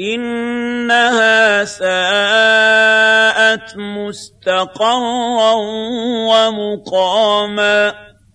إِنَّهَا سَاءَتْ مُسْتَقَرًّا وَمُقَامًا